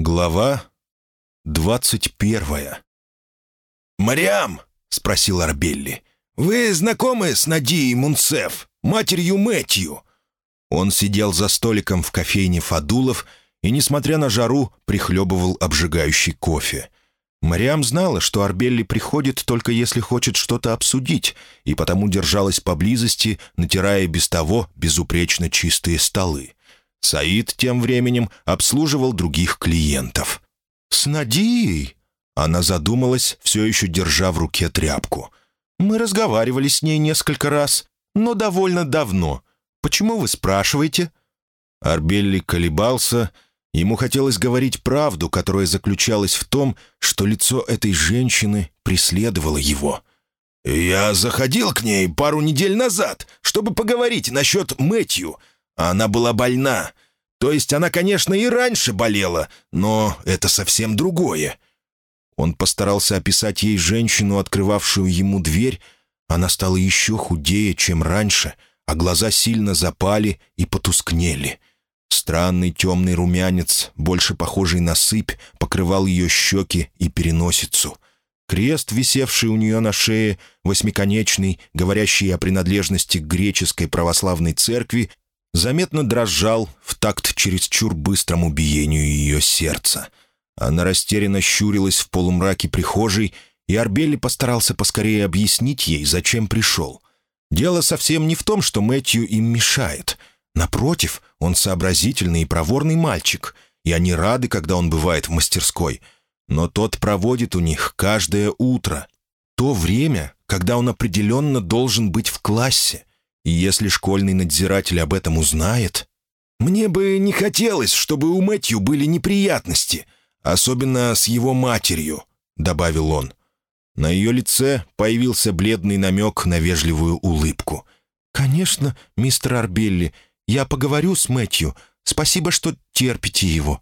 Глава двадцать первая. «Мариам!» — спросил Арбелли. «Вы знакомы с Надией Мунцеф, матерью Мэтью?» Он сидел за столиком в кофейне Фадулов и, несмотря на жару, прихлебывал обжигающий кофе. Мариам знала, что Арбелли приходит только если хочет что-то обсудить, и потому держалась поблизости, натирая без того безупречно чистые столы. Саид тем временем обслуживал других клиентов. «С Надией?» Она задумалась, все еще держа в руке тряпку. «Мы разговаривали с ней несколько раз, но довольно давно. Почему вы спрашиваете?» Арбелли колебался. Ему хотелось говорить правду, которая заключалась в том, что лицо этой женщины преследовало его. «Я заходил к ней пару недель назад, чтобы поговорить насчет Мэтью. Она была больна. То есть она, конечно, и раньше болела, но это совсем другое». Он постарался описать ей женщину, открывавшую ему дверь. Она стала еще худее, чем раньше, а глаза сильно запали и потускнели. Странный темный румянец, больше похожий на сыпь, покрывал ее щеки и переносицу. Крест, висевший у нее на шее, восьмиконечный, говорящий о принадлежности к греческой православной церкви, заметно дрожал в такт чересчур быстрому биению ее сердца. Она растерянно щурилась в полумраке прихожей, и Арбелли постарался поскорее объяснить ей, зачем пришел. Дело совсем не в том, что Мэтью им мешает. Напротив, он сообразительный и проворный мальчик, и они рады, когда он бывает в мастерской. Но тот проводит у них каждое утро. То время, когда он определенно должен быть в классе. И если школьный надзиратель об этом узнает... «Мне бы не хотелось, чтобы у Мэтью были неприятности, особенно с его матерью», — добавил он. На ее лице появился бледный намек на вежливую улыбку. «Конечно, мистер Арбелли, я поговорю с Мэтью. Спасибо, что терпите его».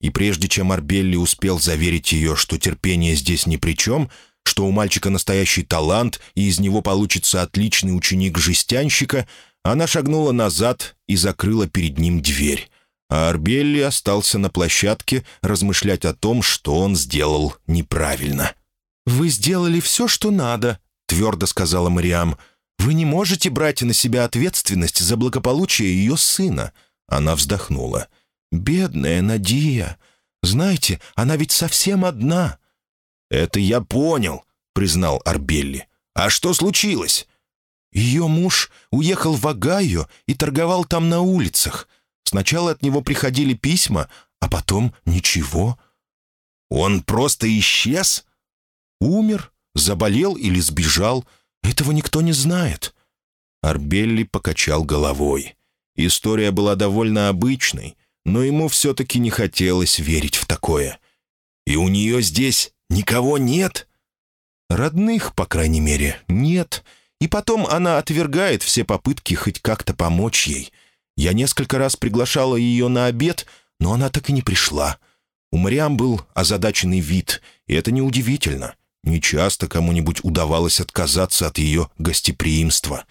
И прежде чем Арбелли успел заверить ее, что терпение здесь ни при чем, что у мальчика настоящий талант, и из него получится отличный ученик-жестянщика, она шагнула назад и закрыла перед ним дверь. А Арбелли остался на площадке размышлять о том, что он сделал неправильно. «Вы сделали все, что надо», — твердо сказала Мариам. «Вы не можете брать на себя ответственность за благополучие ее сына». Она вздохнула. «Бедная Надия. Знаете, она ведь совсем одна». «Это я понял», — признал Арбелли. «А что случилось?» Ее муж уехал в Огайо и торговал там на улицах. Сначала от него приходили письма, а потом ничего. «Он просто исчез?» «Умер, заболел или сбежал. Этого никто не знает». Арбелли покачал головой. История была довольно обычной, но ему все-таки не хотелось верить в такое. «И у нее здесь никого нет?» Родных, по крайней мере, нет. И потом она отвергает все попытки хоть как-то помочь ей. Я несколько раз приглашала ее на обед, но она так и не пришла. У Мариам был озадаченный вид, и это неудивительно. Нечасто кому-нибудь удавалось отказаться от ее гостеприимства.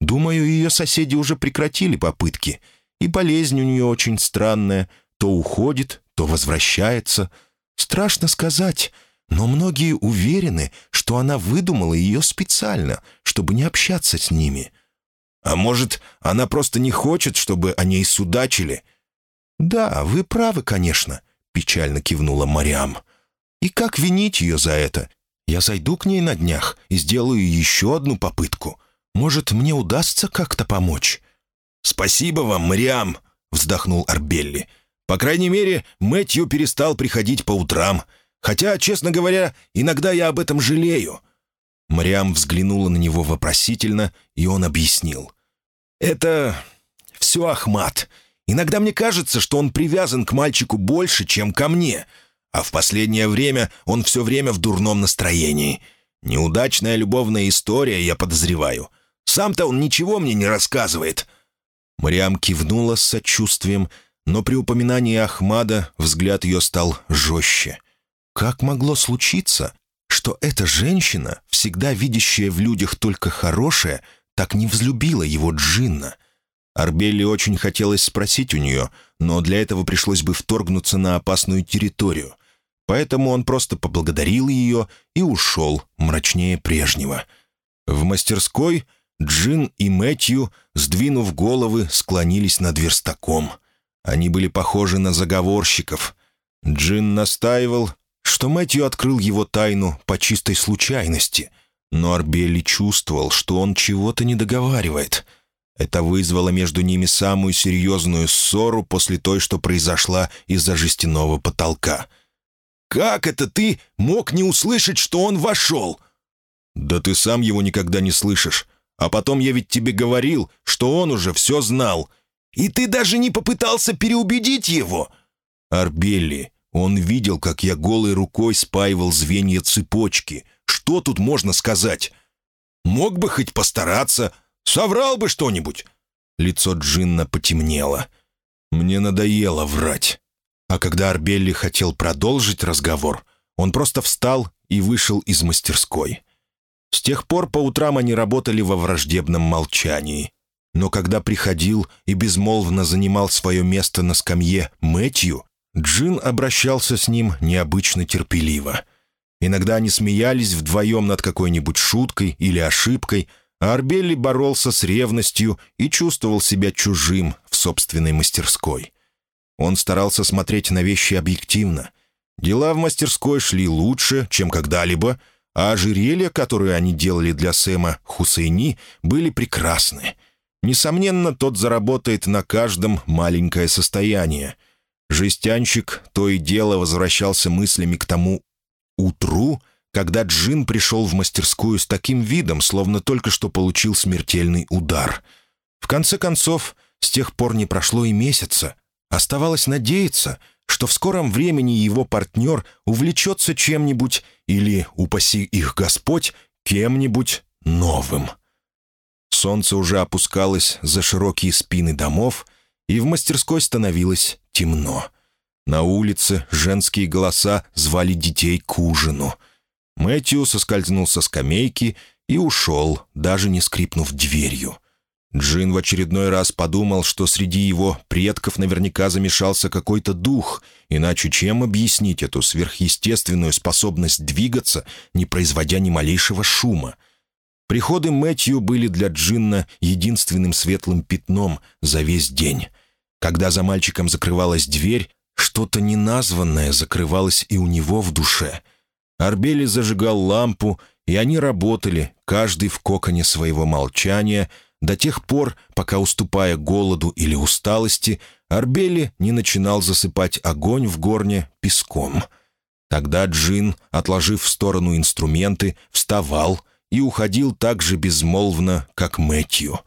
Думаю, ее соседи уже прекратили попытки, и болезнь у нее очень странная. То уходит, то возвращается. Страшно сказать, но многие уверены, что она выдумала ее специально, чтобы не общаться с ними. А может, она просто не хочет, чтобы о ней судачили? «Да, вы правы, конечно», — печально кивнула Мариам. «И как винить ее за это? Я зайду к ней на днях и сделаю еще одну попытку. Может, мне удастся как-то помочь?» «Спасибо вам, Мариам», — вздохнул Арбелли. «По крайней мере, Мэтью перестал приходить по утрам. Хотя, честно говоря, иногда я об этом жалею». Мариам взглянула на него вопросительно, и он объяснил. «Это все Ахмат. Иногда мне кажется, что он привязан к мальчику больше, чем ко мне, а в последнее время он все время в дурном настроении. Неудачная любовная история, я подозреваю. Сам-то он ничего мне не рассказывает». Мариам кивнула с сочувствием, но при упоминании Ахмада взгляд ее стал жестче. Как могло случиться, что эта женщина, всегда видящая в людях только хорошее, так не взлюбила его Джинна? Арбелли очень хотелось спросить у нее, но для этого пришлось бы вторгнуться на опасную территорию. Поэтому он просто поблагодарил ее и ушел, мрачнее прежнего. В мастерской Джин и Мэтью, сдвинув головы, склонились над верстаком. Они были похожи на заговорщиков. Джин настаивал, что Мэтью открыл его тайну по чистой случайности, но Арбелли чувствовал, что он чего-то не договаривает. Это вызвало между ними самую серьезную ссору после той, что произошла из-за жестяного потолка. «Как это ты мог не услышать, что он вошел?» «Да ты сам его никогда не слышишь. А потом я ведь тебе говорил, что он уже все знал. И ты даже не попытался переубедить его?» «Арбелли, он видел, как я голой рукой спаивал звенья цепочки. Что тут можно сказать? Мог бы хоть постараться, соврал бы что-нибудь. Лицо Джинна потемнело. Мне надоело врать. А когда Арбелли хотел продолжить разговор, он просто встал и вышел из мастерской. С тех пор по утрам они работали во враждебном молчании. Но когда приходил и безмолвно занимал свое место на скамье Мэтью, Джин обращался с ним необычно терпеливо. Иногда они смеялись вдвоем над какой-нибудь шуткой или ошибкой, а Арбелли боролся с ревностью и чувствовал себя чужим в собственной мастерской. Он старался смотреть на вещи объективно. Дела в мастерской шли лучше, чем когда-либо, а ожерелья, которые они делали для Сэма Хусейни, были прекрасны. Несомненно, тот заработает на каждом маленькое состояние — Жестянщик то и дело возвращался мыслями к тому утру, когда Джин пришел в мастерскую с таким видом, словно только что получил смертельный удар. В конце концов, с тех пор не прошло и месяца. Оставалось надеяться, что в скором времени его партнер увлечется чем-нибудь или, упаси их Господь, кем-нибудь новым. Солнце уже опускалось за широкие спины домов, и в мастерской становилось темно. На улице женские голоса звали детей к ужину. Мэтью соскользнул со скамейки и ушел, даже не скрипнув дверью. Джин в очередной раз подумал, что среди его предков наверняка замешался какой-то дух, иначе чем объяснить эту сверхъестественную способность двигаться, не производя ни малейшего шума? Приходы Мэтью были для Джинна единственным светлым пятном за весь день. Когда за мальчиком закрывалась дверь, что-то неназванное закрывалось и у него в душе. Арбели зажигал лампу, и они работали, каждый в коконе своего молчания, до тех пор, пока, уступая голоду или усталости, Арбели не начинал засыпать огонь в горне песком. Тогда Джин, отложив в сторону инструменты, вставал и уходил так же безмолвно, как Мэтью.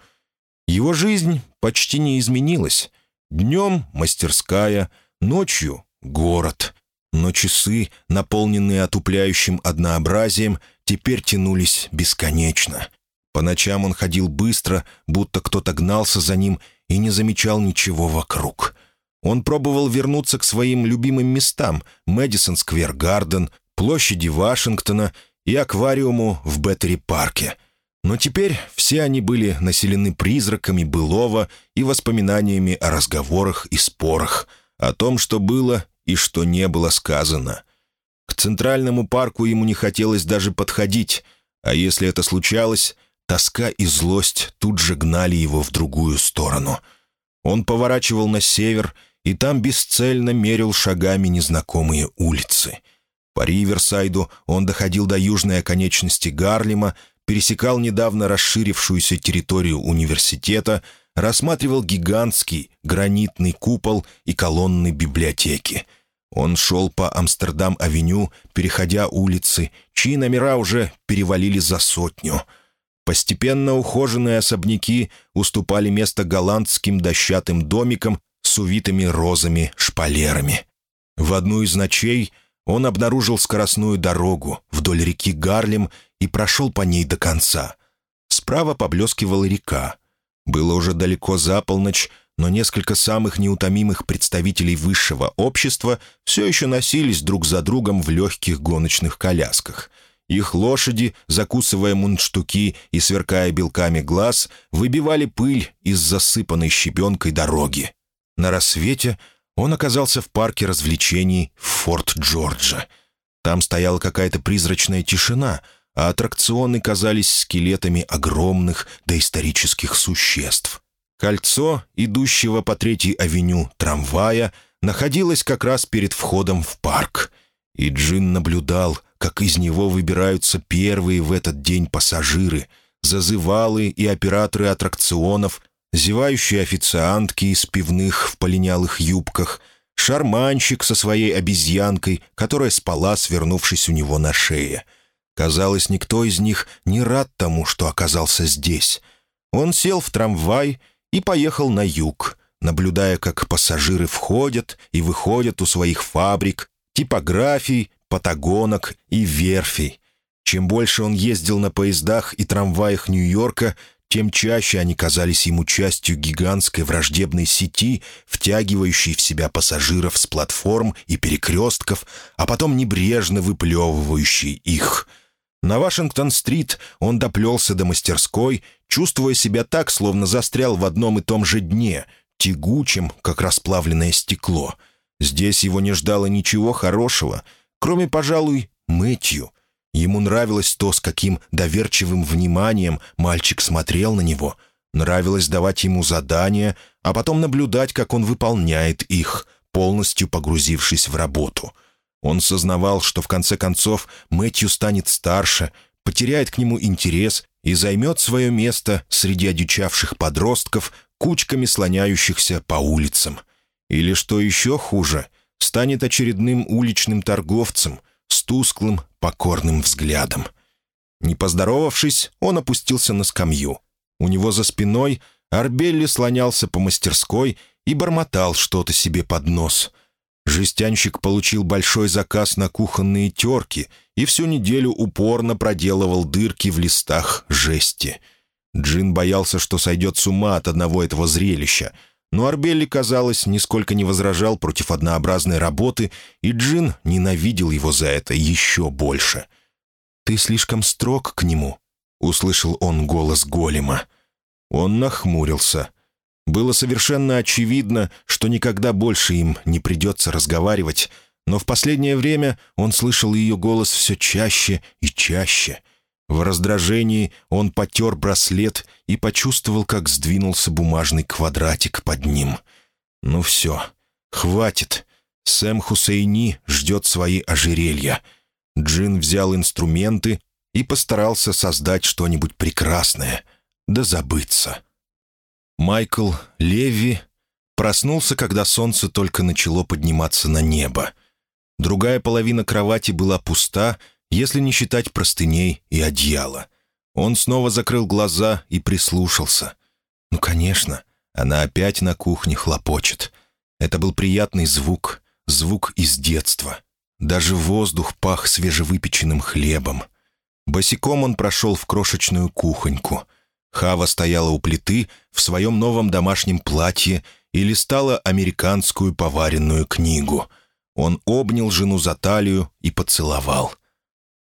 Его жизнь почти не изменилась. Днем — мастерская, ночью — город. Но часы, наполненные отупляющим однообразием, теперь тянулись бесконечно. По ночам он ходил быстро, будто кто-то гнался за ним и не замечал ничего вокруг. Он пробовал вернуться к своим любимым местам — Мэдисон-сквер-гарден, площади Вашингтона и аквариуму в Беттери-парке — но теперь все они были населены призраками былого и воспоминаниями о разговорах и спорах, о том, что было и что не было сказано. К Центральному парку ему не хотелось даже подходить, а если это случалось, тоска и злость тут же гнали его в другую сторону. Он поворачивал на север, и там бесцельно мерил шагами незнакомые улицы. По Риверсайду он доходил до южной оконечности Гарлема, пересекал недавно расширившуюся территорию университета, рассматривал гигантский гранитный купол и колонны библиотеки. Он шел по Амстердам-авеню, переходя улицы, чьи номера уже перевалили за сотню. Постепенно ухоженные особняки уступали место голландским дощатым домикам с увитыми розами шпалерами. В одну из ночей он обнаружил скоростную дорогу вдоль реки Гарлем и прошел по ней до конца. Справа поблескивала река. Было уже далеко за полночь, но несколько самых неутомимых представителей высшего общества все еще носились друг за другом в легких гоночных колясках. Их лошади, закусывая мундштуки и сверкая белками глаз, выбивали пыль из засыпанной щебенкой дороги. На рассвете он оказался в парке развлечений в Форт-Джорджа. Там стояла какая-то призрачная тишина, а аттракционы казались скелетами огромных доисторических существ. Кольцо, идущего по Третьей авеню трамвая, находилось как раз перед входом в парк. И Джин наблюдал, как из него выбираются первые в этот день пассажиры, зазывалы и операторы аттракционов, зевающие официантки из пивных в полинялых юбках, шарманщик со своей обезьянкой, которая спала, свернувшись у него на шее. Казалось, никто из них не рад тому, что оказался здесь. Он сел в трамвай и поехал на юг, наблюдая, как пассажиры входят и выходят у своих фабрик, типографий, патагонок и верфей. Чем больше он ездил на поездах и трамваях Нью-Йорка, тем чаще они казались ему частью гигантской враждебной сети, втягивающей в себя пассажиров с платформ и перекрестков, а потом небрежно выплевывающей их. На Вашингтон-стрит он доплелся до мастерской, чувствуя себя так, словно застрял в одном и том же дне, тягучим, как расплавленное стекло. Здесь его не ждало ничего хорошего — Кроме, пожалуй, Мэтью. Ему нравилось то, с каким доверчивым вниманием мальчик смотрел на него. Нравилось давать ему задания, а потом наблюдать, как он выполняет их, полностью погрузившись в работу. Он сознавал, что в конце концов Мэтью станет старше, потеряет к нему интерес и займет свое место среди одичавших подростков, кучками слоняющихся по улицам. Или, что еще хуже, станет очередным уличным торговцем с тусклым, покорным взглядом. Не поздоровавшись, он опустился на скамью. У него за спиной Арбелли слонялся по мастерской и бормотал что-то себе под нос. Жестянщик получил большой заказ на кухонные терки и всю неделю упорно проделывал дырки в листах жести. Джин боялся, что сойдет с ума от одного этого зрелища — но Арбелли, казалось, нисколько не возражал против однообразной работы, и Джин ненавидел его за это еще больше. «Ты слишком строг к нему», — услышал он голос голема. Он нахмурился. Было совершенно очевидно, что никогда больше им не придется разговаривать, но в последнее время он слышал ее голос все чаще и чаще — в раздражении он потер браслет и почувствовал, как сдвинулся бумажный квадратик под ним. «Ну все, хватит. Сэм Хусейни ждет свои ожерелья». Джин взял инструменты и постарался создать что-нибудь прекрасное, да забыться. Майкл Леви проснулся, когда солнце только начало подниматься на небо. Другая половина кровати была пуста — если не считать простыней и одеяла. Он снова закрыл глаза и прислушался. Ну, конечно, она опять на кухне хлопочет. Это был приятный звук, звук из детства. Даже воздух пах свежевыпеченным хлебом. Босиком он прошел в крошечную кухоньку. Хава стояла у плиты в своем новом домашнем платье и листала американскую поваренную книгу. Он обнял жену за талию и поцеловал —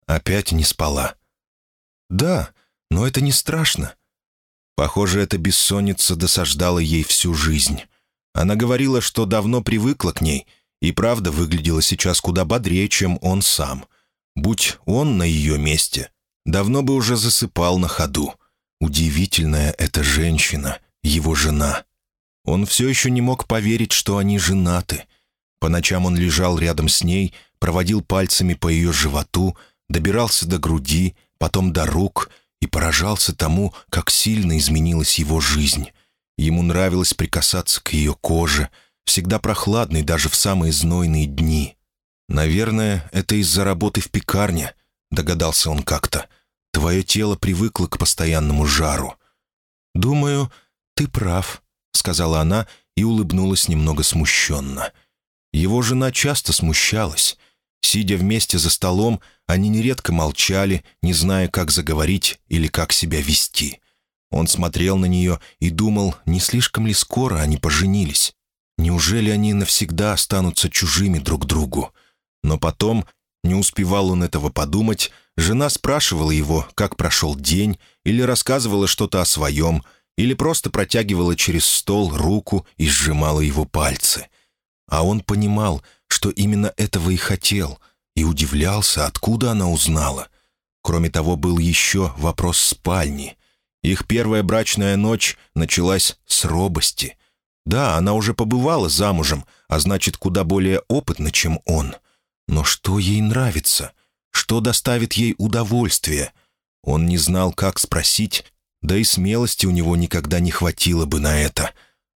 Опять не спала. «Да, но это не страшно». Похоже, эта бессонница досаждала ей всю жизнь. Она говорила, что давно привыкла к ней, и правда выглядела сейчас куда бодрее, чем он сам. Будь он на ее месте, давно бы уже засыпал на ходу. Удивительная эта женщина, его жена. Он все еще не мог поверить, что они женаты. По ночам он лежал рядом с ней, проводил пальцами по ее животу — добирался до груди, потом до рук и поражался тому, как сильно изменилась его жизнь. Ему нравилось прикасаться к ее коже, всегда прохладной даже в самые знойные дни. «Наверное, это из-за работы в пекарне», — догадался он как-то. «Твое тело привыкло к постоянному жару». «Думаю, ты прав», — сказала она и улыбнулась немного смущенно. Его жена часто смущалась. Сидя вместе за столом, они нередко молчали, не зная, как заговорить или как себя вести. Он смотрел на нее и думал, не слишком ли скоро они поженились. Неужели они навсегда останутся чужими друг другу? Но потом, не успевал он этого подумать, жена спрашивала его, как прошел день, или рассказывала что-то о своем, или просто протягивала через стол руку и сжимала его пальцы. А он понимал, что именно этого и хотел, и удивлялся, откуда она узнала. Кроме того, был еще вопрос спальни. Их первая брачная ночь началась с робости. Да, она уже побывала замужем, а значит, куда более опытна, чем он. Но что ей нравится? Что доставит ей удовольствие? Он не знал, как спросить, да и смелости у него никогда не хватило бы на это.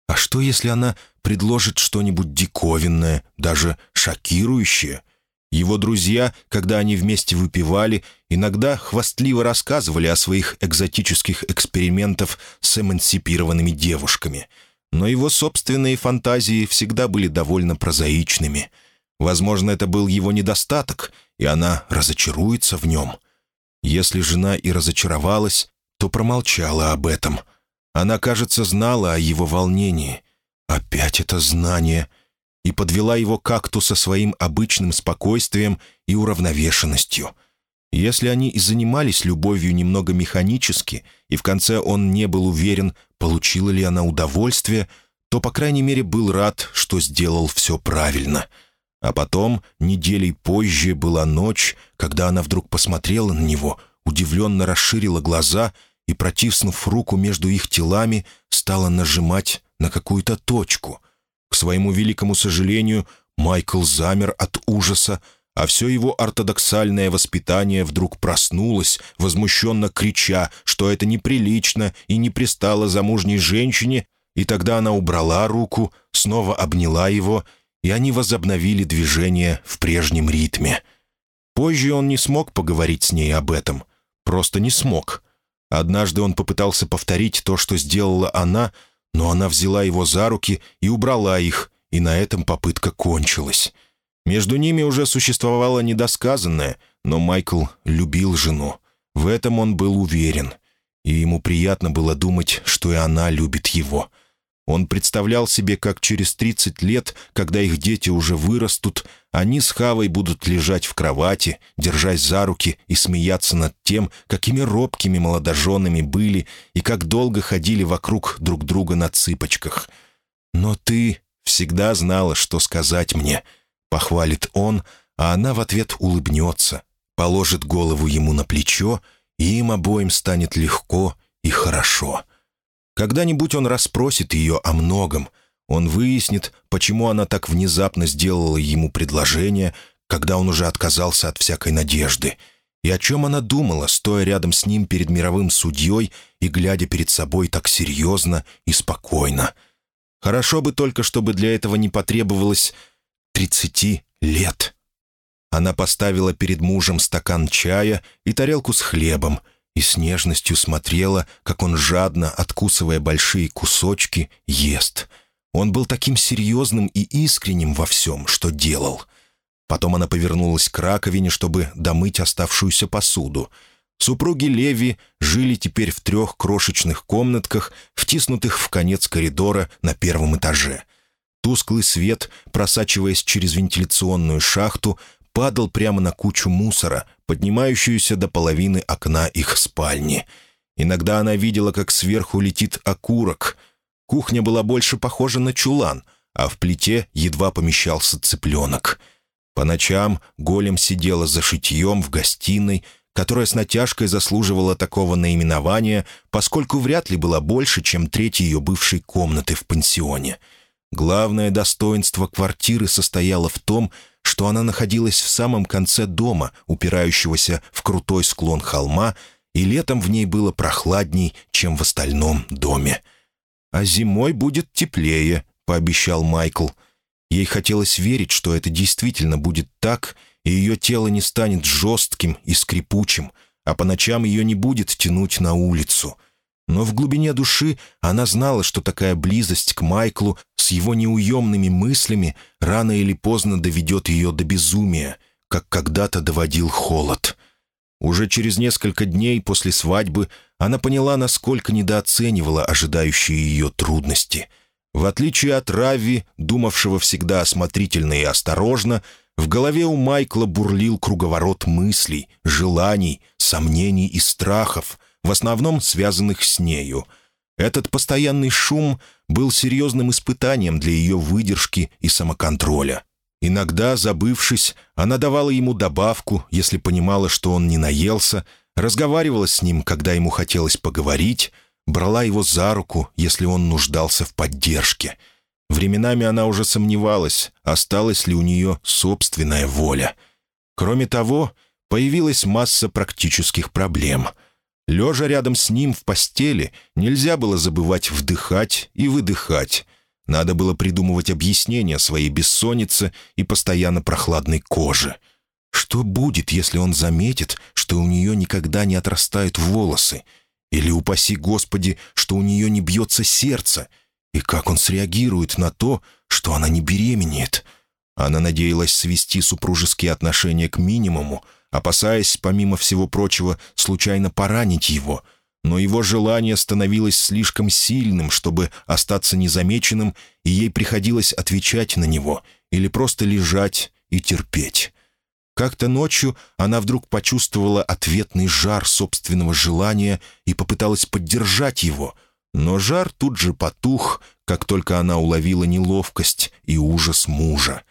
А что, если она предложит что-нибудь диковинное, даже шокирующее? Его друзья, когда они вместе выпивали, иногда хвастливо рассказывали о своих экзотических экспериментах с эмансипированными девушками. Но его собственные фантазии всегда были довольно прозаичными. Возможно, это был его недостаток, и она разочаруется в нем. Если жена и разочаровалась, то промолчала об этом. Она, кажется, знала о его волнении. Опять это знание. И подвела его какту со своим обычным спокойствием и уравновешенностью. Если они и занимались любовью немного механически, и в конце он не был уверен, получила ли она удовольствие, то, по крайней мере, был рад, что сделал все правильно. А потом, неделей позже, была ночь, когда она вдруг посмотрела на него — удивленно расширила глаза и, протиснув руку между их телами, стала нажимать на какую-то точку. К своему великому сожалению, Майкл замер от ужаса, а все его ортодоксальное воспитание вдруг проснулось, возмущенно крича, что это неприлично и не пристало замужней женщине, и тогда она убрала руку, снова обняла его, и они возобновили движение в прежнем ритме. Позже он не смог поговорить с ней об этом — просто не смог. Однажды он попытался повторить то, что сделала она, но она взяла его за руки и убрала их, и на этом попытка кончилась. Между ними уже существовало недосказанное, но Майкл любил жену. В этом он был уверен. И ему приятно было думать, что и она любит его — он представлял себе, как через 30 лет, когда их дети уже вырастут, они с Хавой будут лежать в кровати, держась за руки и смеяться над тем, какими робкими молодоженами были и как долго ходили вокруг друг друга на цыпочках. «Но ты всегда знала, что сказать мне», — похвалит он, а она в ответ улыбнется, положит голову ему на плечо, и им обоим станет легко и хорошо. Когда-нибудь он расспросит ее о многом. Он выяснит, почему она так внезапно сделала ему предложение, когда он уже отказался от всякой надежды. И о чем она думала, стоя рядом с ним перед мировым судьей и глядя перед собой так серьезно и спокойно. Хорошо бы только, чтобы для этого не потребовалось тридцати лет. Она поставила перед мужем стакан чая и тарелку с хлебом — и с нежностью смотрела, как он жадно, откусывая большие кусочки, ест. Он был таким серьезным и искренним во всем, что делал. Потом она повернулась к раковине, чтобы домыть оставшуюся посуду. Супруги Леви жили теперь в трех крошечных комнатках, втиснутых в конец коридора на первом этаже. Тусклый свет, просачиваясь через вентиляционную шахту, падал прямо на кучу мусора, поднимающуюся до половины окна их спальни. Иногда она видела, как сверху летит окурок. Кухня была больше похожа на чулан, а в плите едва помещался цыпленок. По ночам голем сидела за шитьем в гостиной, которая с натяжкой заслуживала такого наименования, поскольку вряд ли была больше, чем треть ее бывшей комнаты в пансионе. Главное достоинство квартиры состояло в том, что она находилась в самом конце дома, упирающегося в крутой склон холма, и летом в ней было прохладней, чем в остальном доме. «А зимой будет теплее», — пообещал Майкл. Ей хотелось верить, что это действительно будет так, и ее тело не станет жестким и скрипучим, а по ночам ее не будет тянуть на улицу — но в глубине души она знала, что такая близость к Майклу с его неуемными мыслями рано или поздно доведет ее до безумия, как когда-то доводил холод. Уже через несколько дней после свадьбы она поняла, насколько недооценивала ожидающие ее трудности. В отличие от Рави, думавшего всегда осмотрительно и осторожно, В голове у Майкла бурлил круговорот мыслей, желаний, сомнений и страхов, в основном связанных с нею. Этот постоянный шум был серьезным испытанием для ее выдержки и самоконтроля. Иногда, забывшись, она давала ему добавку, если понимала, что он не наелся, разговаривала с ним, когда ему хотелось поговорить, брала его за руку, если он нуждался в поддержке. Временами она уже сомневалась, осталась ли у нее собственная воля. Кроме того, появилась масса практических проблем. Лежа рядом с ним в постели, нельзя было забывать вдыхать и выдыхать. Надо было придумывать объяснение своей бессоннице и постоянно прохладной коже. Что будет, если он заметит, что у нее никогда не отрастают волосы? Или, упаси Господи, что у нее не бьется сердце? И как он среагирует на то, что она не беременеет? Она надеялась свести супружеские отношения к минимуму, опасаясь, помимо всего прочего, случайно поранить его — но его желание становилось слишком сильным, чтобы остаться незамеченным, и ей приходилось отвечать на него или просто лежать и терпеть. Как-то ночью она вдруг почувствовала ответный жар собственного желания и попыталась поддержать его, но жар тут же потух, как только она уловила неловкость и ужас мужа.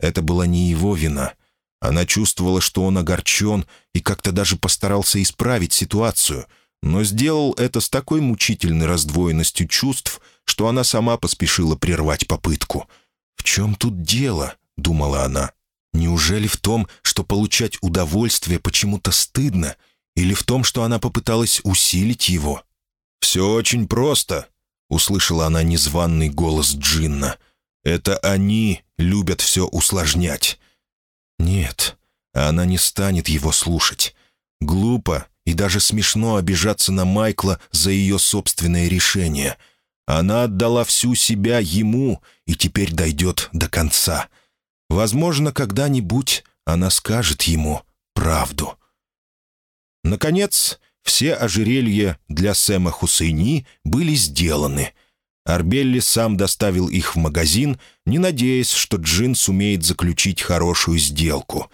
Это была не его вина. Она чувствовала, что он огорчен и как-то даже постарался исправить ситуацию — но сделал это с такой мучительной раздвоенностью чувств, что она сама поспешила прервать попытку. «В чем тут дело?» — думала она. «Неужели в том, что получать удовольствие почему-то стыдно, или в том, что она попыталась усилить его?» «Все очень просто», — услышала она незваный голос Джинна. «Это они любят все усложнять». «Нет, она не станет его слушать. Глупо и даже смешно обижаться на Майкла за ее собственное решение. Она отдала всю себя ему и теперь дойдет до конца. Возможно, когда-нибудь она скажет ему правду. Наконец, все ожерелья для Сэма Хусейни были сделаны. Арбелли сам доставил их в магазин, не надеясь, что Джин сумеет заключить хорошую сделку.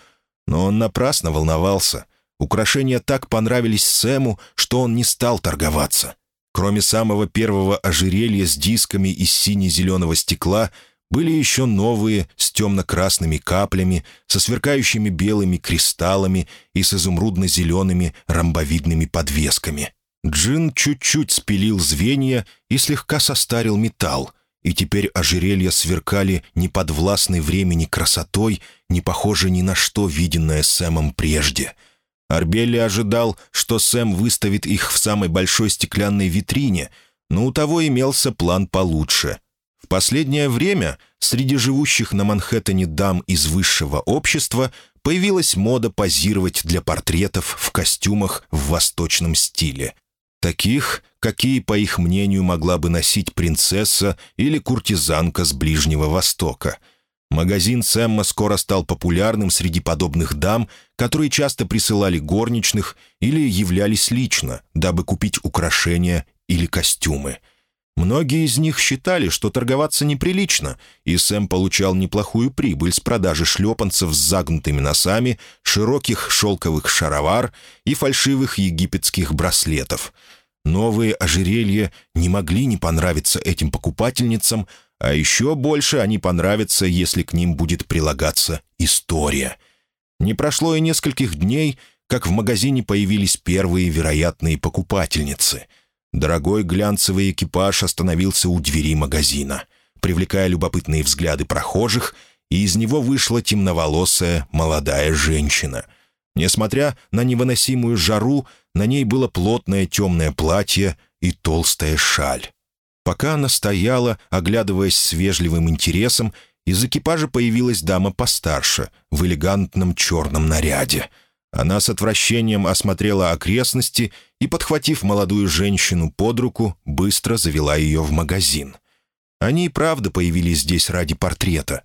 Но он напрасно волновался — Украшения так понравились Сэму, что он не стал торговаться. Кроме самого первого ожерелья с дисками из сине-зеленого стекла, были еще новые с темно-красными каплями, со сверкающими белыми кристаллами и с изумрудно-зелеными ромбовидными подвесками. Джин чуть-чуть спилил звенья и слегка состарил металл, и теперь ожерелья сверкали неподвластной времени красотой, не похожей ни на что виденное Сэмом прежде — Арбелли ожидал, что Сэм выставит их в самой большой стеклянной витрине, но у того имелся план получше. В последнее время среди живущих на Манхэттене дам из высшего общества появилась мода позировать для портретов в костюмах в восточном стиле. Таких, какие, по их мнению, могла бы носить принцесса или куртизанка с Ближнего Востока — Магазин Сэмма скоро стал популярным среди подобных дам, которые часто присылали горничных или являлись лично, дабы купить украшения или костюмы. Многие из них считали, что торговаться неприлично, и Сэм получал неплохую прибыль с продажи шлепанцев с загнутыми носами, широких шелковых шаровар и фальшивых египетских браслетов. Новые ожерелья не могли не понравиться этим покупательницам, а еще больше они понравятся, если к ним будет прилагаться история. Не прошло и нескольких дней, как в магазине появились первые вероятные покупательницы. Дорогой глянцевый экипаж остановился у двери магазина, привлекая любопытные взгляды прохожих, и из него вышла темноволосая молодая женщина. Несмотря на невыносимую жару, на ней было плотное темное платье и толстая шаль. Пока она стояла, оглядываясь с вежливым интересом, из экипажа появилась дама постарше, в элегантном черном наряде. Она с отвращением осмотрела окрестности и, подхватив молодую женщину под руку, быстро завела ее в магазин. Они и правда появились здесь ради портрета.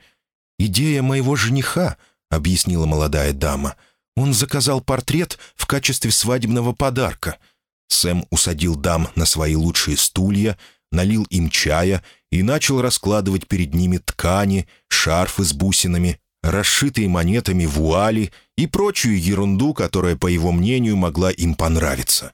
«Идея моего жениха», — объяснила молодая дама. «Он заказал портрет в качестве свадебного подарка». Сэм усадил дам на свои лучшие стулья, налил им чая и начал раскладывать перед ними ткани, шарфы с бусинами, расшитые монетами вуали и прочую ерунду, которая, по его мнению, могла им понравиться.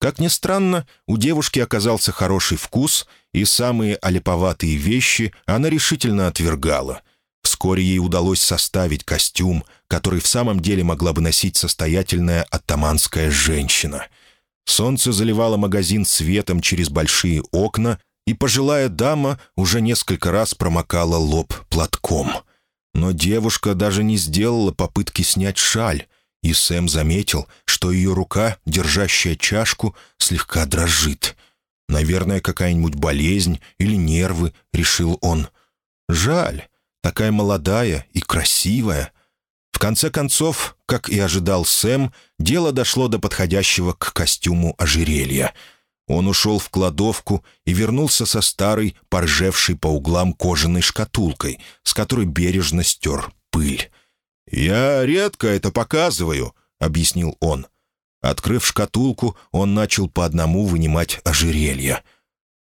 Как ни странно, у девушки оказался хороший вкус, и самые олиповатые вещи она решительно отвергала. Вскоре ей удалось составить костюм, который в самом деле могла бы носить состоятельная оттаманская женщина. Солнце заливало магазин светом через большие окна, и пожилая дама уже несколько раз промокала лоб платком. Но девушка даже не сделала попытки снять шаль, и Сэм заметил, что ее рука, держащая чашку, слегка дрожит. «Наверное, какая-нибудь болезнь или нервы», — решил он. «Жаль, такая молодая и красивая». В конце концов, как и ожидал Сэм, дело дошло до подходящего к костюму ожерелья — он ушел в кладовку и вернулся со старой, поржевшей по углам кожаной шкатулкой, с которой бережно стер пыль. «Я редко это показываю», — объяснил он. Открыв шкатулку, он начал по одному вынимать ожерелья.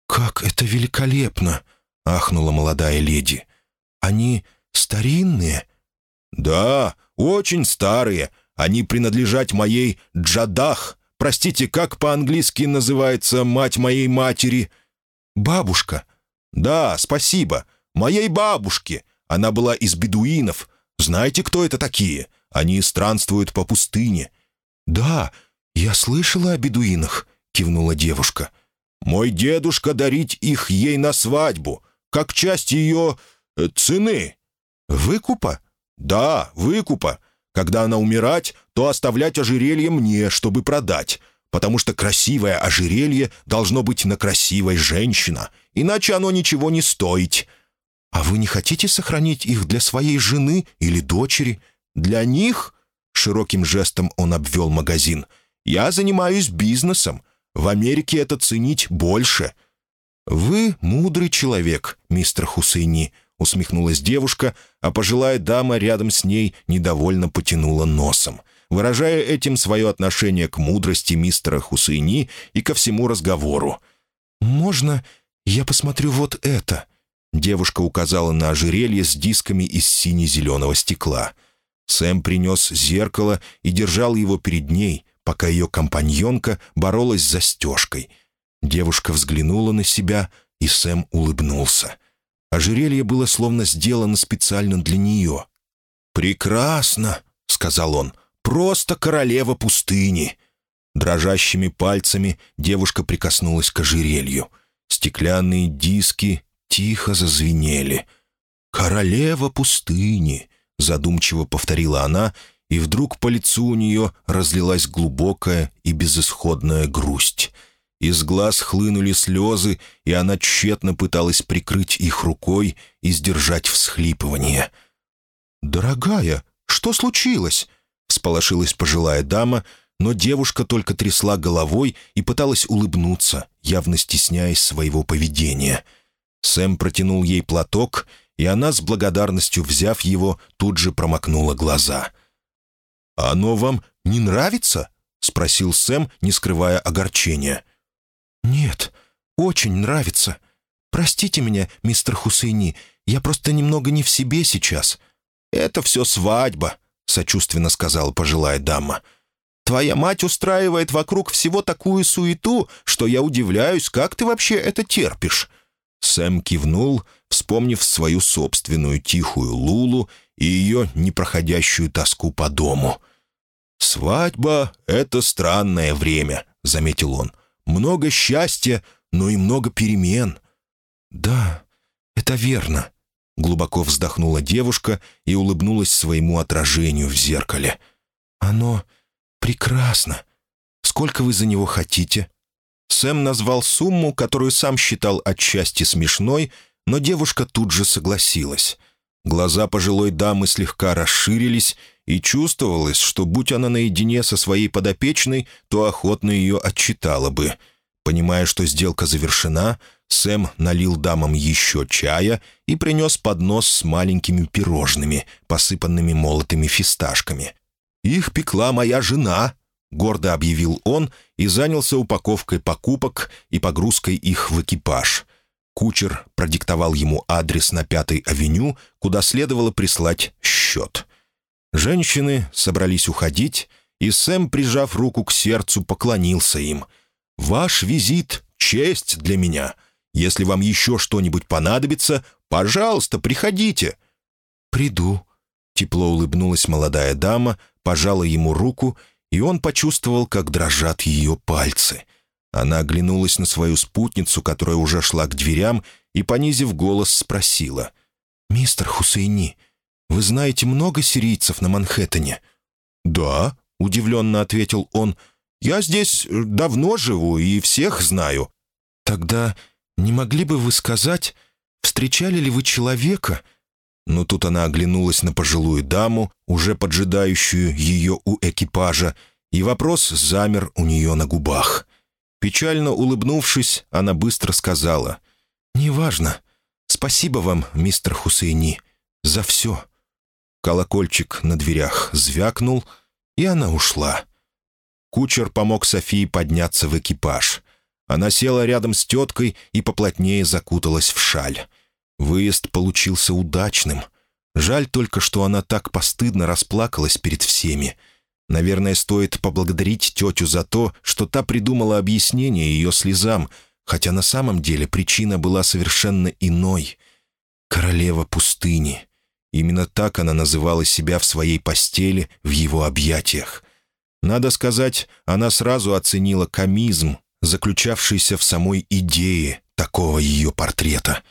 «Как это великолепно!» — ахнула молодая леди. «Они старинные?» «Да, очень старые. Они принадлежат моей Джадах, Простите, как по-английски называется мать моей матери?» «Бабушка». «Да, спасибо. Моей бабушке. Она была из бедуинов. Знаете, кто это такие? Они странствуют по пустыне». «Да, я слышала о бедуинах», — кивнула девушка. «Мой дедушка дарить их ей на свадьбу, как часть ее э, цены». «Выкупа?» «Да, выкупа. Когда она умирать, то оставлять ожерелье мне, чтобы продать, потому что красивое ожерелье должно быть на красивой женщина, иначе оно ничего не стоит. А вы не хотите сохранить их для своей жены или дочери? Для них?» Широким жестом он обвел магазин. «Я занимаюсь бизнесом. В Америке это ценить больше». «Вы мудрый человек, мистер Хусейни», — усмехнулась девушка, а пожилая дама рядом с ней недовольно потянула носом, выражая этим свое отношение к мудрости мистера Хусейни и ко всему разговору. «Можно я посмотрю вот это?» Девушка указала на ожерелье с дисками из сине-зеленого стекла. Сэм принес зеркало и держал его перед ней, пока ее компаньонка боролась с застежкой. Девушка взглянула на себя, и Сэм улыбнулся. Ожерелье было словно сделано специально для нее. «Прекрасно!» — сказал он. «Просто королева пустыни!» Дрожащими пальцами девушка прикоснулась к ожерелью. Стеклянные диски тихо зазвенели. «Королева пустыни!» — задумчиво повторила она, и вдруг по лицу у нее разлилась глубокая и безысходная грусть — из глаз хлынули слезы, и она тщетно пыталась прикрыть их рукой и сдержать всхлипывание. «Дорогая, что случилось?» — всполошилась пожилая дама, но девушка только трясла головой и пыталась улыбнуться, явно стесняясь своего поведения. Сэм протянул ей платок, и она, с благодарностью взяв его, тут же промокнула глаза. «Оно вам не нравится?» — спросил Сэм, не скрывая огорчения. — «Нет, очень нравится. Простите меня, мистер Хусейни, я просто немного не в себе сейчас». «Это все свадьба», — сочувственно сказала пожилая дама. «Твоя мать устраивает вокруг всего такую суету, что я удивляюсь, как ты вообще это терпишь». Сэм кивнул, вспомнив свою собственную тихую Лулу и ее непроходящую тоску по дому. «Свадьба — это странное время», — заметил он. Много счастья, но и много перемен». «Да, это верно», — глубоко вздохнула девушка и улыбнулась своему отражению в зеркале. «Оно прекрасно. Сколько вы за него хотите?» Сэм назвал сумму, которую сам считал отчасти смешной, но девушка тут же согласилась. Глаза пожилой дамы слегка расширились, и чувствовалось, что будь она наедине со своей подопечной, то охотно ее отчитала бы. Понимая, что сделка завершена, Сэм налил дамам еще чая и принес поднос с маленькими пирожными, посыпанными молотыми фисташками. «Их пекла моя жена», — гордо объявил он и занялся упаковкой покупок и погрузкой их в экипаж. Кучер продиктовал ему адрес на Пятой авеню, куда следовало прислать счет. Женщины собрались уходить, и Сэм, прижав руку к сердцу, поклонился им. «Ваш визит — честь для меня. Если вам еще что-нибудь понадобится, пожалуйста, приходите». «Приду», — тепло улыбнулась молодая дама, пожала ему руку, и он почувствовал, как дрожат ее пальцы. Она оглянулась на свою спутницу, которая уже шла к дверям, и, понизив голос, спросила. «Мистер Хусейни, вы знаете много сирийцев на Манхэттене?» «Да», — удивленно ответил он. «Я здесь давно живу и всех знаю». «Тогда не могли бы вы сказать, встречали ли вы человека?» Но тут она оглянулась на пожилую даму, уже поджидающую ее у экипажа, и вопрос замер у нее на губах. Печально улыбнувшись, она быстро сказала. «Неважно. Спасибо вам, мистер Хусейни, за все». Колокольчик на дверях звякнул, и она ушла. Кучер помог Софии подняться в экипаж. Она села рядом с теткой и поплотнее закуталась в шаль. Выезд получился удачным. Жаль только, что она так постыдно расплакалась перед всеми. Наверное, стоит поблагодарить тетю за то, что та придумала объяснение ее слезам, хотя на самом деле причина была совершенно иной. Королева пустыни. Именно так она называла себя в своей постели, в его объятиях. Надо сказать, она сразу оценила комизм, заключавшийся в самой идее такого ее портрета.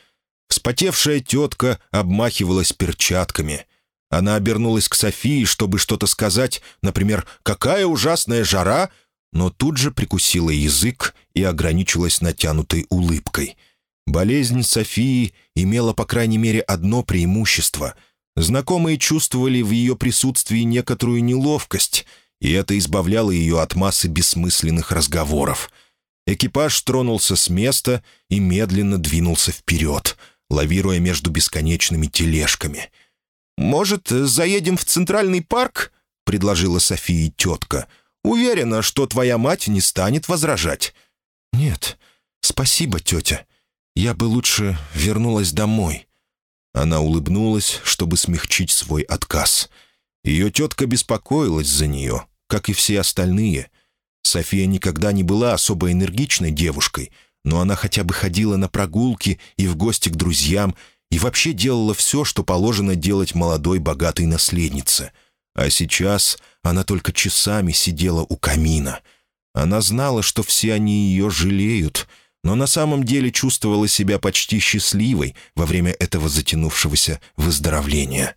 Вспотевшая тетка обмахивалась перчатками. Она обернулась к Софии, чтобы что-то сказать, например, «Какая ужасная жара!», но тут же прикусила язык и ограничилась натянутой улыбкой. Болезнь Софии имела, по крайней мере, одно преимущество — Знакомые чувствовали в ее присутствии некоторую неловкость, и это избавляло ее от массы бессмысленных разговоров. Экипаж тронулся с места и медленно двинулся вперед, лавируя между бесконечными тележками. «Может, заедем в Центральный парк?» — предложила София тетка. «Уверена, что твоя мать не станет возражать». «Нет, спасибо, тетя. Я бы лучше вернулась домой». Она улыбнулась, чтобы смягчить свой отказ. Ее тетка беспокоилась за нее, как и все остальные. София никогда не была особо энергичной девушкой, но она хотя бы ходила на прогулки и в гости к друзьям, и вообще делала все, что положено делать молодой богатой наследнице. А сейчас она только часами сидела у камина. Она знала, что все они ее жалеют — но на самом деле чувствовала себя почти счастливой во время этого затянувшегося выздоровления.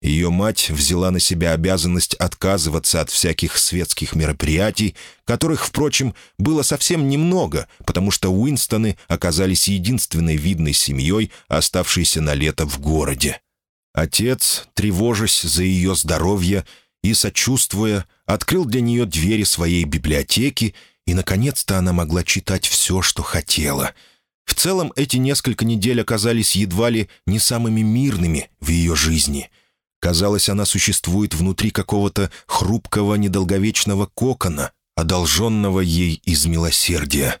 Ее мать взяла на себя обязанность отказываться от всяких светских мероприятий, которых, впрочем, было совсем немного, потому что Уинстоны оказались единственной видной семьей, оставшейся на лето в городе. Отец, тревожась за ее здоровье и сочувствуя, открыл для нее двери своей библиотеки и, наконец-то, она могла читать все, что хотела. В целом, эти несколько недель оказались едва ли не самыми мирными в ее жизни. Казалось, она существует внутри какого-то хрупкого недолговечного кокона, одолженного ей из милосердия.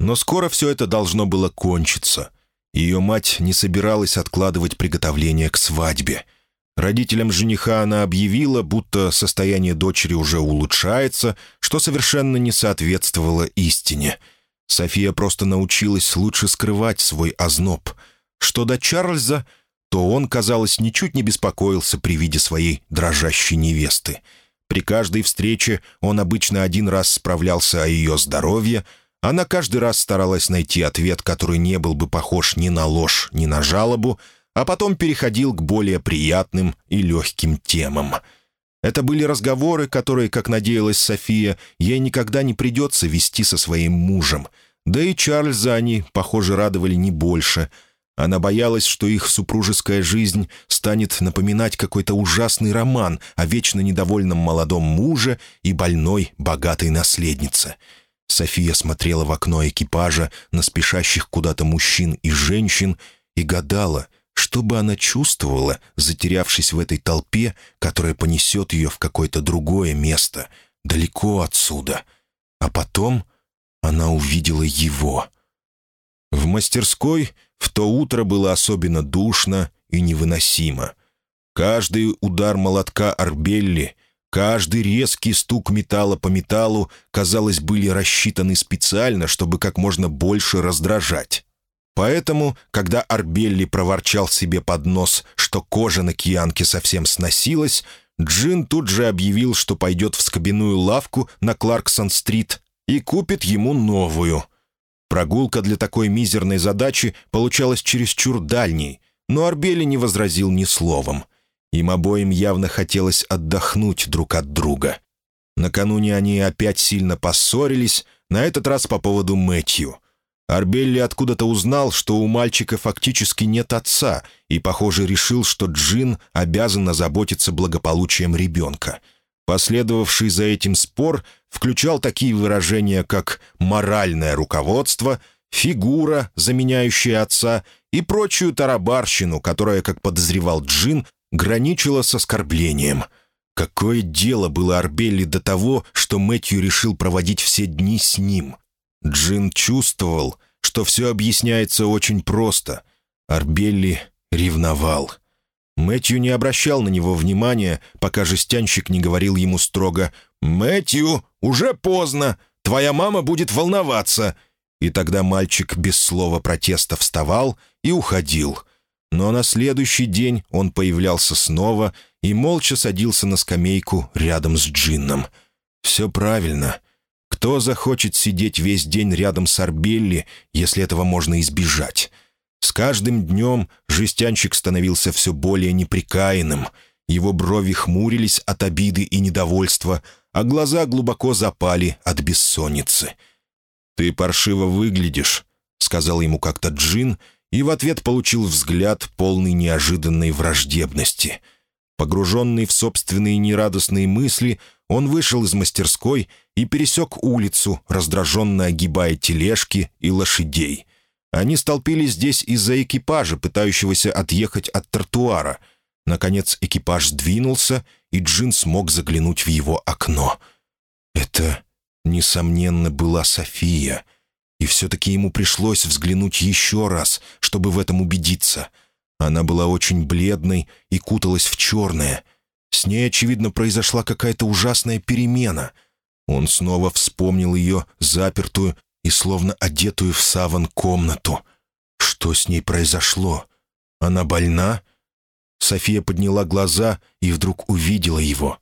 Но скоро все это должно было кончиться. Ее мать не собиралась откладывать приготовление к свадьбе — Родителям жениха она объявила, будто состояние дочери уже улучшается, что совершенно не соответствовало истине. София просто научилась лучше скрывать свой озноб. Что до Чарльза, то он, казалось, ничуть не беспокоился при виде своей дрожащей невесты. При каждой встрече он обычно один раз справлялся о ее здоровье, она каждый раз старалась найти ответ, который не был бы похож ни на ложь, ни на жалобу — а потом переходил к более приятным и легким темам. Это были разговоры, которые, как надеялась София, ей никогда не придется вести со своим мужем. Да и Чарльза они, похоже, радовали не больше. Она боялась, что их супружеская жизнь станет напоминать какой-то ужасный роман о вечно недовольном молодом муже и больной, богатой наследнице. София смотрела в окно экипажа на спешащих куда-то мужчин и женщин и гадала, что бы она чувствовала, затерявшись в этой толпе, которая понесет ее в какое-то другое место, далеко отсюда? А потом она увидела его. В мастерской в то утро было особенно душно и невыносимо. Каждый удар молотка Арбелли, каждый резкий стук металла по металлу, казалось, были рассчитаны специально, чтобы как можно больше раздражать. Поэтому, когда Арбелли проворчал себе под нос, что кожа на киянке совсем сносилась, Джин тут же объявил, что пойдет в скобяную лавку на Кларксон-стрит и купит ему новую. Прогулка для такой мизерной задачи получалась чересчур дальней, но Арбели не возразил ни словом. Им обоим явно хотелось отдохнуть друг от друга. Накануне они опять сильно поссорились, на этот раз по поводу Мэтью. Арбелли откуда-то узнал, что у мальчика фактически нет отца, и, похоже, решил, что Джин обязан озаботиться благополучием ребенка. Последовавший за этим спор включал такие выражения, как «моральное руководство», «фигура, заменяющая отца» и прочую тарабарщину, которая, как подозревал Джин, граничила с оскорблением. Какое дело было Арбелли до того, что Мэтью решил проводить все дни с ним? Джин чувствовал, что все объясняется очень просто. Арбелли ревновал. Мэтью не обращал на него внимания, пока жестянщик не говорил ему строго «Мэтью, уже поздно, твоя мама будет волноваться». И тогда мальчик без слова протеста вставал и уходил. Но на следующий день он появлялся снова и молча садился на скамейку рядом с Джинном. «Все правильно. Кто захочет сидеть весь день рядом с Арбелли, если этого можно избежать?» С каждым днем жестянщик становился все более неприкаянным. Его брови хмурились от обиды и недовольства, а глаза глубоко запали от бессонницы. «Ты паршиво выглядишь», — сказал ему как-то Джин, и в ответ получил взгляд, полный неожиданной враждебности. Погруженный в собственные нерадостные мысли, он вышел из мастерской и пересек улицу, раздраженно огибая тележки и лошадей. Они столпились здесь из-за экипажа, пытающегося отъехать от тротуара. Наконец экипаж сдвинулся, и Джин смог заглянуть в его окно. Это, несомненно, была София. И все-таки ему пришлось взглянуть еще раз, чтобы в этом убедиться. Она была очень бледной и куталась в черное. С ней, очевидно, произошла какая-то ужасная перемена. Он снова вспомнил ее, запертую и словно одетую в саван комнату. Что с ней произошло? Она больна? София подняла глаза и вдруг увидела его.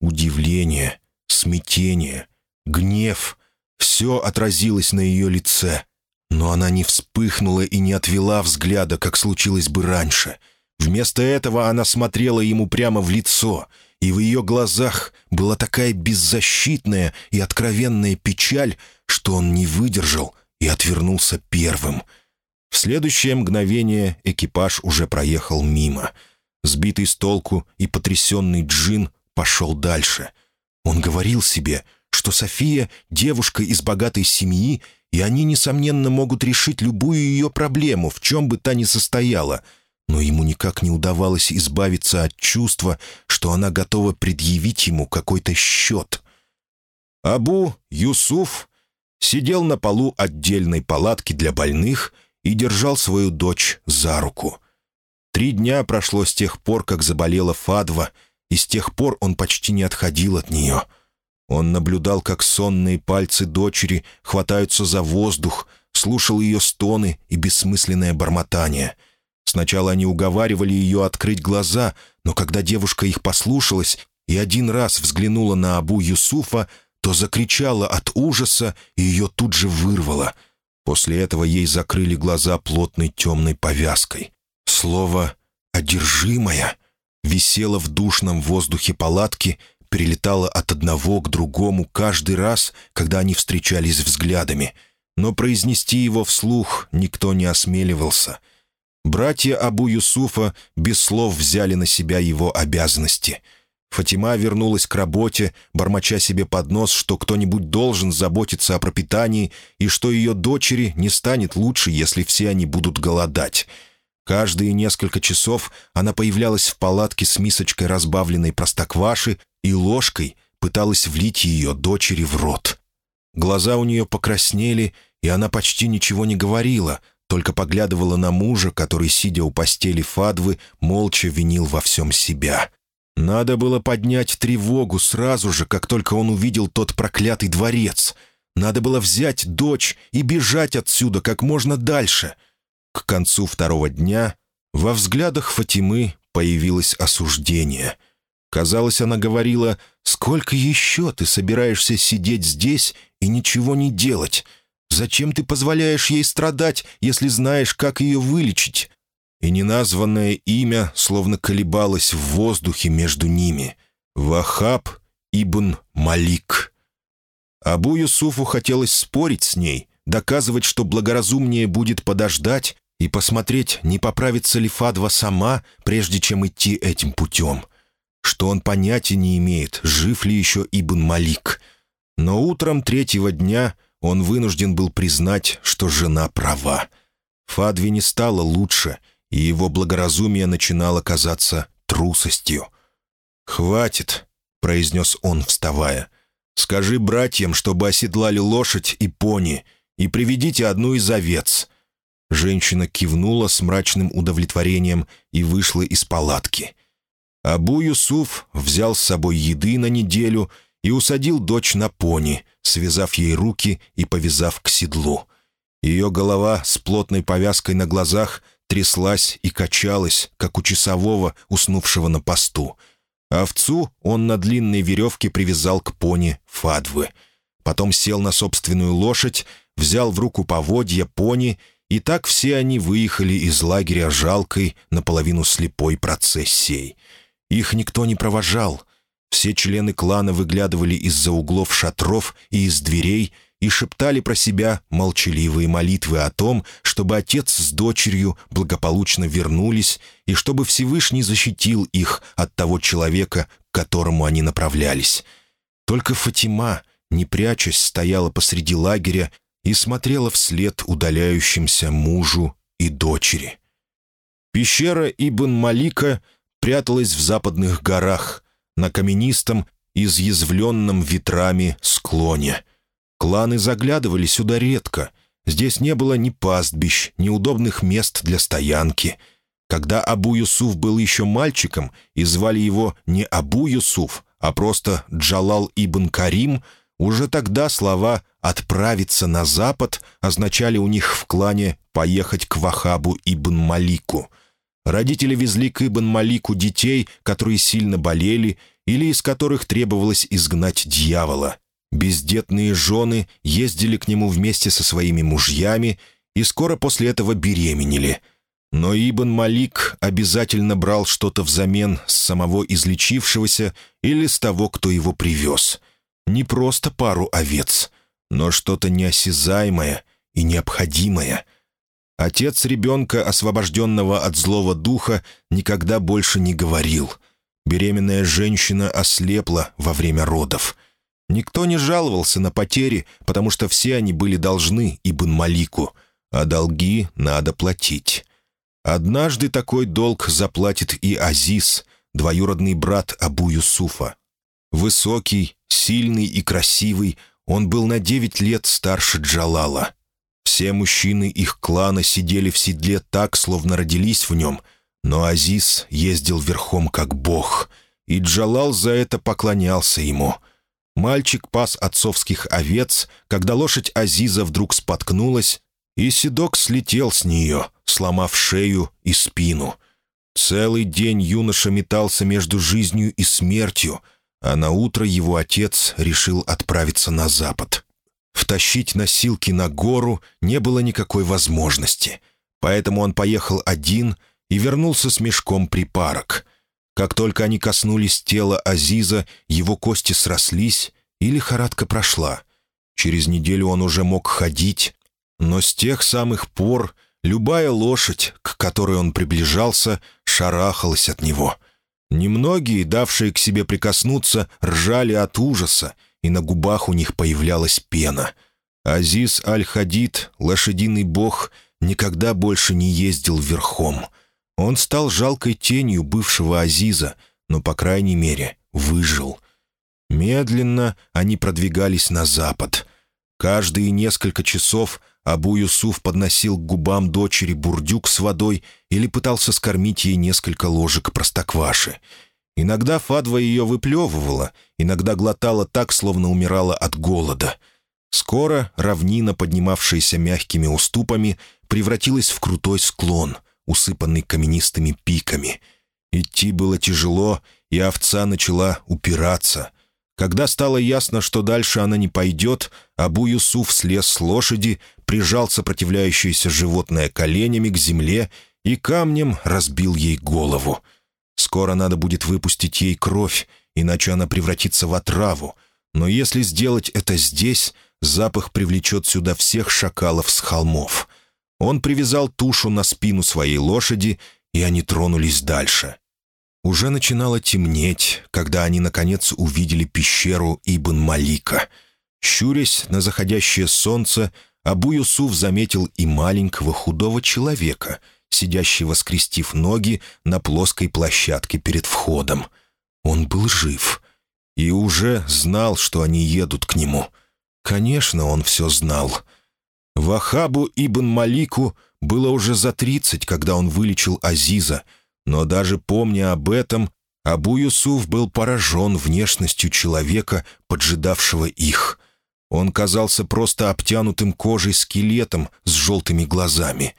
Удивление, смятение, гнев — все отразилось на ее лице. Но она не вспыхнула и не отвела взгляда, как случилось бы раньше. Вместо этого она смотрела ему прямо в лицо — и в ее глазах была такая беззащитная и откровенная печаль, что он не выдержал и отвернулся первым. В следующее мгновение экипаж уже проехал мимо. Сбитый с толку и потрясенный Джин пошел дальше. Он говорил себе, что София — девушка из богатой семьи, и они, несомненно, могут решить любую ее проблему, в чем бы та ни состояла — но ему никак не удавалось избавиться от чувства, что она готова предъявить ему какой-то счет. Абу Юсуф сидел на полу отдельной палатки для больных и держал свою дочь за руку. Три дня прошло с тех пор, как заболела Фадва, и с тех пор он почти не отходил от нее. Он наблюдал, как сонные пальцы дочери хватаются за воздух, слушал ее стоны и бессмысленное бормотание — Сначала они уговаривали ее открыть глаза, но когда девушка их послушалась и один раз взглянула на Абу Юсуфа, то закричала от ужаса и ее тут же вырвало. После этого ей закрыли глаза плотной темной повязкой. Слово «одержимая» висело в душном воздухе палатки, перелетало от одного к другому каждый раз, когда они встречались взглядами. Но произнести его вслух никто не осмеливался — Братья Абу Юсуфа без слов взяли на себя его обязанности. Фатима вернулась к работе, бормоча себе под нос, что кто-нибудь должен заботиться о пропитании и что ее дочери не станет лучше, если все они будут голодать. Каждые несколько часов она появлялась в палатке с мисочкой разбавленной простокваши и ложкой пыталась влить ее дочери в рот. Глаза у нее покраснели, и она почти ничего не говорила, только поглядывала на мужа, который, сидя у постели Фадвы, молча винил во всем себя. Надо было поднять тревогу сразу же, как только он увидел тот проклятый дворец. Надо было взять дочь и бежать отсюда как можно дальше. К концу второго дня во взглядах Фатимы появилось осуждение. Казалось, она говорила, «Сколько еще ты собираешься сидеть здесь и ничего не делать? Зачем ты позволяешь ей страдать, если знаешь, как ее вылечить?» и неназванное имя словно колебалось в воздухе между ними. Вахаб ибн Малик. Абу Юсуфу хотелось спорить с ней, доказывать, что благоразумнее будет подождать и посмотреть, не поправится ли Фадва сама, прежде чем идти этим путем. Что он понятия не имеет, жив ли еще Ибн Малик. Но утром третьего дня он вынужден был признать, что жена права. Фадве не стало лучше — и его благоразумие начинало казаться трусостью. «Хватит», — произнес он, вставая. «Скажи братьям, чтобы оседлали лошадь и пони, и приведите одну из овец». Женщина кивнула с мрачным удовлетворением и вышла из палатки. Абу Юсуф взял с собой еды на неделю и усадил дочь на пони, связав ей руки и повязав к седлу. Ее голова с плотной повязкой на глазах тряслась и качалась, как у часового, уснувшего на посту. Овцу он на длинной веревке привязал к пони Фадвы. Потом сел на собственную лошадь, взял в руку поводья пони, и так все они выехали из лагеря жалкой, наполовину слепой процессией. Их никто не провожал. Все члены клана выглядывали из-за углов шатров и из дверей — и шептали про себя молчаливые молитвы о том, чтобы отец с дочерью благополучно вернулись и чтобы Всевышний защитил их от того человека, к которому они направлялись. Только Фатима, не прячась, стояла посреди лагеря и смотрела вслед удаляющимся мужу и дочери. Пещера Ибн Малика пряталась в западных горах, на каменистом, изъязвленном ветрами склоне — Кланы заглядывали сюда редко. Здесь не было ни пастбищ, ни удобных мест для стоянки. Когда Абу Юсуф был еще мальчиком и звали его не Абу Юсуф, а просто Джалал ибн Карим, уже тогда слова «отправиться на запад» означали у них в клане «поехать к Вахабу ибн Малику». Родители везли к Ибн Малику детей, которые сильно болели или из которых требовалось изгнать дьявола. Бездетные жены ездили к нему вместе со своими мужьями и скоро после этого беременели. Но Ибн Малик обязательно брал что-то взамен с самого излечившегося или с того, кто его привез. Не просто пару овец, но что-то неосязаемое и необходимое. Отец ребенка, освобожденного от злого духа, никогда больше не говорил. Беременная женщина ослепла во время родов — Никто не жаловался на потери, потому что все они были должны Ибн Малику, а долги надо платить. Однажды такой долг заплатит и Азиз, двоюродный брат Абу Юсуфа. Высокий, сильный и красивый, он был на девять лет старше Джалала. Все мужчины их клана сидели в седле так, словно родились в нем, но Азиз ездил верхом как бог, и Джалал за это поклонялся ему — Мальчик пас отцовских овец, когда лошадь Азиза вдруг споткнулась, и седок слетел с нее, сломав шею и спину. Целый день юноша метался между жизнью и смертью, а на утро его отец решил отправиться на запад. Втащить носилки на гору не было никакой возможности, поэтому он поехал один и вернулся с мешком припарок — как только они коснулись тела Азиза, его кости срослись, и лихорадка прошла. Через неделю он уже мог ходить, но с тех самых пор любая лошадь, к которой он приближался, шарахалась от него. Немногие, давшие к себе прикоснуться, ржали от ужаса, и на губах у них появлялась пена. Азиз Аль-Хадид, лошадиный бог, никогда больше не ездил верхом — он стал жалкой тенью бывшего Азиза, но, по крайней мере, выжил. Медленно они продвигались на запад. Каждые несколько часов Абу Юсуф подносил к губам дочери бурдюк с водой или пытался скормить ей несколько ложек простокваши. Иногда Фадва ее выплевывала, иногда глотала так, словно умирала от голода. Скоро равнина, поднимавшаяся мягкими уступами, превратилась в крутой склон, усыпанный каменистыми пиками. Идти было тяжело, и овца начала упираться. Когда стало ясно, что дальше она не пойдет, Абу Юсуф слез с лошади, прижал сопротивляющееся животное коленями к земле и камнем разбил ей голову. Скоро надо будет выпустить ей кровь, иначе она превратится в отраву. Но если сделать это здесь, запах привлечет сюда всех шакалов с холмов. Он привязал тушу на спину своей лошади, и они тронулись дальше. Уже начинало темнеть, когда они, наконец, увидели пещеру Ибн Малика. Щурясь на заходящее солнце, Абу Юсуф заметил и маленького худого человека, сидящего скрестив ноги на плоской площадке перед входом. Он был жив и уже знал, что они едут к нему. Конечно, он все знал. Вахабу Ибн Малику было уже за тридцать, когда он вылечил Азиза — но даже помня об этом, Абу Юсуф был поражен внешностью человека, поджидавшего их. Он казался просто обтянутым кожей скелетом с желтыми глазами.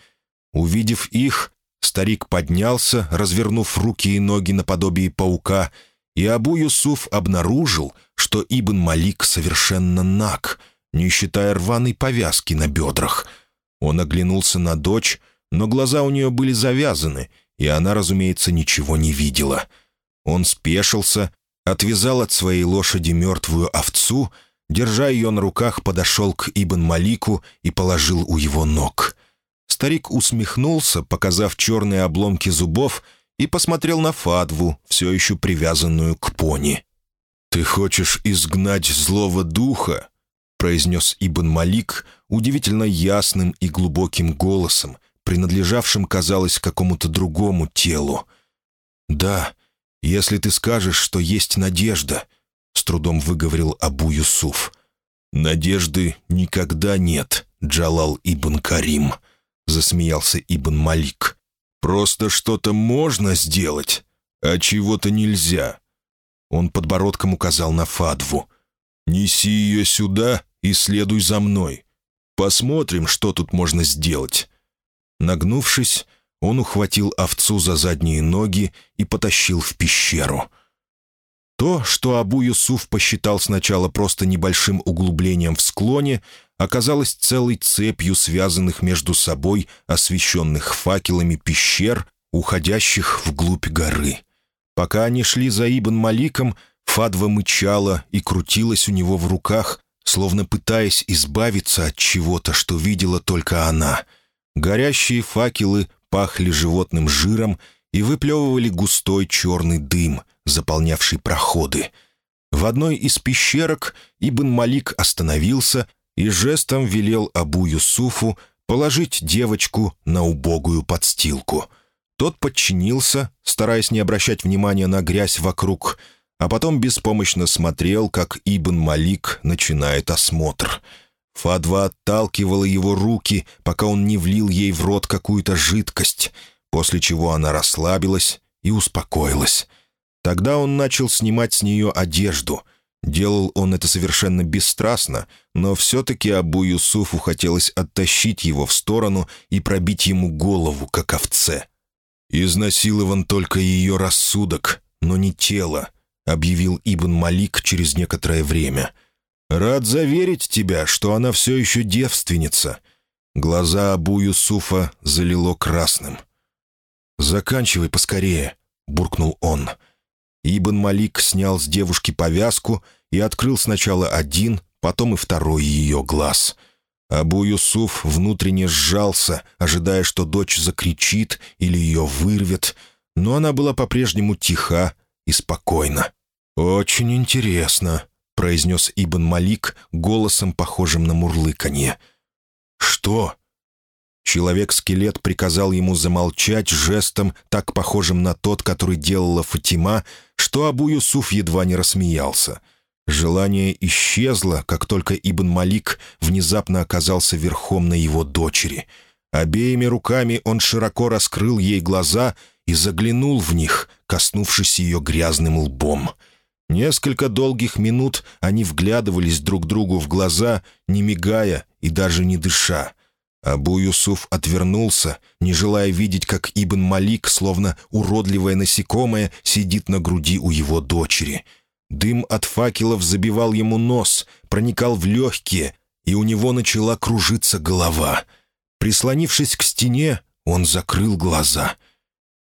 Увидев их, старик поднялся, развернув руки и ноги наподобие паука, и Абу Юсуф обнаружил, что Ибн Малик совершенно наг, не считая рваной повязки на бедрах. Он оглянулся на дочь, но глаза у нее были завязаны, и она, разумеется, ничего не видела. Он спешился, отвязал от своей лошади мертвую овцу, держа ее на руках, подошел к Ибн Малику и положил у его ног. Старик усмехнулся, показав черные обломки зубов, и посмотрел на Фадву, все еще привязанную к пони. «Ты хочешь изгнать злого духа?» — произнес Ибн Малик удивительно ясным и глубоким голосом, принадлежавшим, казалось, какому-то другому телу. «Да, если ты скажешь, что есть надежда», — с трудом выговорил Абу Юсуф. «Надежды никогда нет, Джалал ибн Карим», — засмеялся Ибн Малик. «Просто что-то можно сделать, а чего-то нельзя». Он подбородком указал на Фадву. «Неси ее сюда и следуй за мной. Посмотрим, что тут можно сделать». Нагнувшись, он ухватил овцу за задние ноги и потащил в пещеру. То, что Абу Юсуф посчитал сначала просто небольшим углублением в склоне, оказалось целой цепью связанных между собой освещенных факелами пещер, уходящих вглубь горы. Пока они шли за Ибн Маликом, Фадва мычала и крутилась у него в руках, словно пытаясь избавиться от чего-то, что видела только она — Горящие факелы пахли животным жиром и выплевывали густой черный дым, заполнявший проходы. В одной из пещерок Ибн Малик остановился и жестом велел Абу Юсуфу положить девочку на убогую подстилку. Тот подчинился, стараясь не обращать внимания на грязь вокруг, а потом беспомощно смотрел, как Ибн Малик начинает осмотр — Фадва отталкивала его руки, пока он не влил ей в рот какую-то жидкость, после чего она расслабилась и успокоилась. Тогда он начал снимать с нее одежду. Делал он это совершенно бесстрастно, но все-таки Абу Юсуфу хотелось оттащить его в сторону и пробить ему голову, как овце. «Изнасилован только ее рассудок, но не тело», — объявил Ибн Малик через некоторое время — «Рад заверить тебя, что она все еще девственница». Глаза Абу Юсуфа залило красным. «Заканчивай поскорее», — буркнул он. Ибн Малик снял с девушки повязку и открыл сначала один, потом и второй ее глаз. Абу Юсуф внутренне сжался, ожидая, что дочь закричит или ее вырвет, но она была по-прежнему тиха и спокойна. «Очень интересно», произнес Ибн Малик голосом, похожим на мурлыканье. «Что?» Человек-скелет приказал ему замолчать жестом, так похожим на тот, который делала Фатима, что Абу Юсуф едва не рассмеялся. Желание исчезло, как только Ибн Малик внезапно оказался верхом на его дочери. Обеими руками он широко раскрыл ей глаза и заглянул в них, коснувшись ее грязным лбом. Несколько долгих минут они вглядывались друг другу в глаза, не мигая и даже не дыша. Абу Юсуф отвернулся, не желая видеть, как Ибн Малик, словно уродливое насекомое, сидит на груди у его дочери — Дым от факелов забивал ему нос, проникал в легкие, и у него начала кружиться голова. Прислонившись к стене, он закрыл глаза.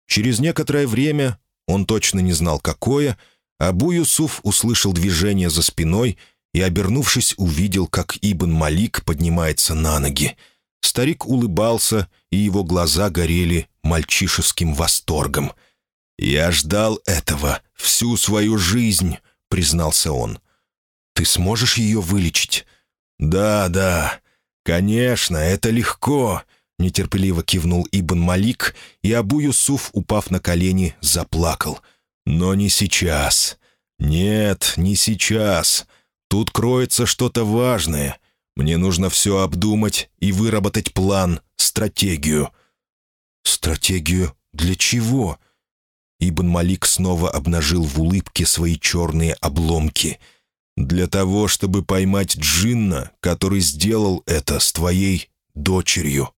Через некоторое время, он точно не знал какое, Абу Юсуф услышал движение за спиной и, обернувшись, увидел, как Ибн Малик поднимается на ноги. Старик улыбался, и его глаза горели мальчишеским восторгом. «Я ждал этого всю свою жизнь», — признался он. «Ты сможешь ее вылечить?» «Да, да, конечно, это легко», — нетерпеливо кивнул Ибн Малик, и Абу Юсуф, упав на колени, заплакал. «Но не сейчас. Нет, не сейчас. Тут кроется что-то важное. Мне нужно все обдумать и выработать план, стратегию». «Стратегию для чего?» Ибн Малик снова обнажил в улыбке свои черные обломки. «Для того, чтобы поймать Джинна, который сделал это с твоей дочерью».